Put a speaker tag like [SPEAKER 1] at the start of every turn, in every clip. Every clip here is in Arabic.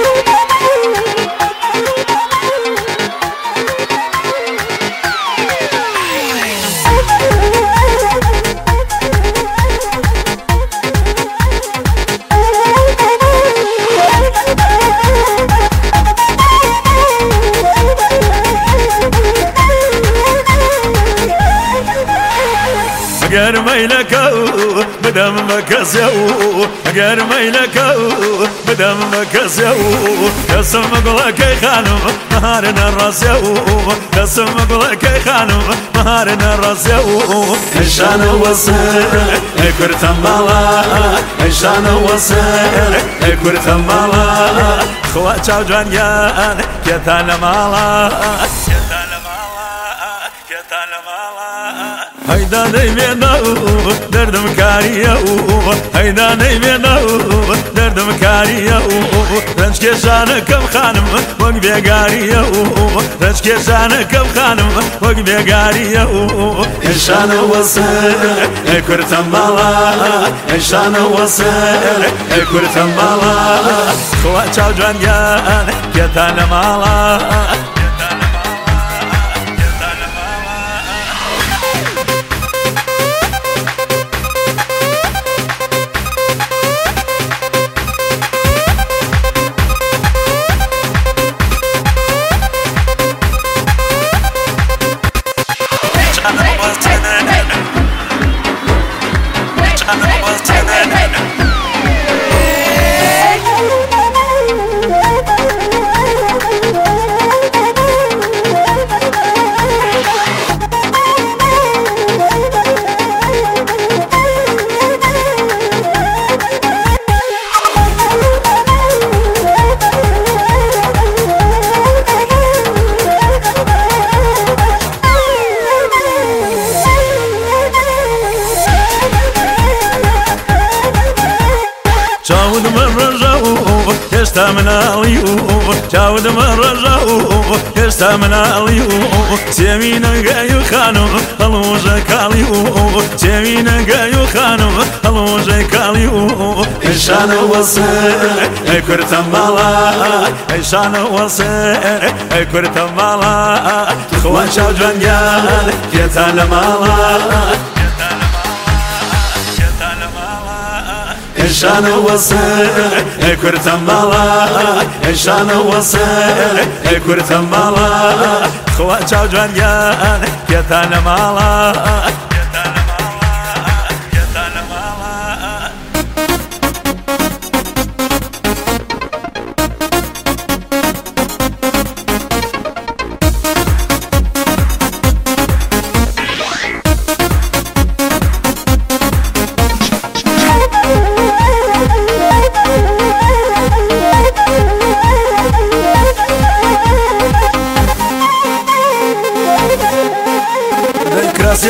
[SPEAKER 1] Thank you. اگر میلکو بدم مکسیو اگر میلکو بدم مکسیو قسم مقلك خانم مهار نرسيو. قسم مقلك خانم مهار نرسيو. إنشان وصل كرت مالا إنشان وصل كرت مالا خواتشا جوانيان كتان مالا كتان مالا. هيدا نيمينا دردم كاريا هيدا نيمينا دردم كاريا رنج كشان كم خانم وق بيغاريا رنج كشان كم خانم وق بيغاريا إنشان وصل كرت مالا إنشان وصل كرت مالا خواتشا جوانيان كتان مالا چاود من ڕژاو هێشتا مناڵی و سێوی نەگای و خانم هەڵۆژە کاڵی و سێوی نەگای و خانم هەڵۆژە کاڵی و ئەشانە وەسەر ئەی کورتە ماڵا ئەیشانە وەسەر ئەی کورتە ماڵا خوا چاو جوانگیان کێتان لە ماڵا إنشان وصل كرت مالا إنشان وصل كرت مالا. خواجا جوانيان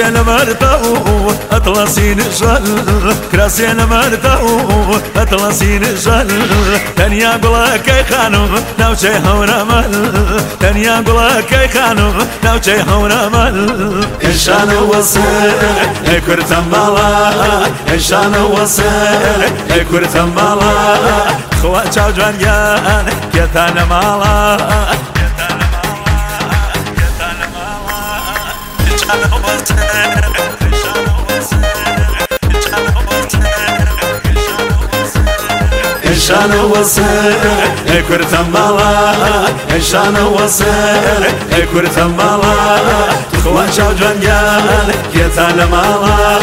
[SPEAKER 1] كراسينا مرتاو اطلسين جل كراسينا مرتاو اطلسين جل تنيا بلاك خانم نوشي هون مل تنيا بلاك خانم نوشي هون مل انشان وصل كرتم بالا انشان وصل كرتم بالا خوا چاو جوان گیان کتان مالا. إنشان وصل كرت مالا إنشان وصل كرت مالا خوان شاو جوانيان كيتان مالا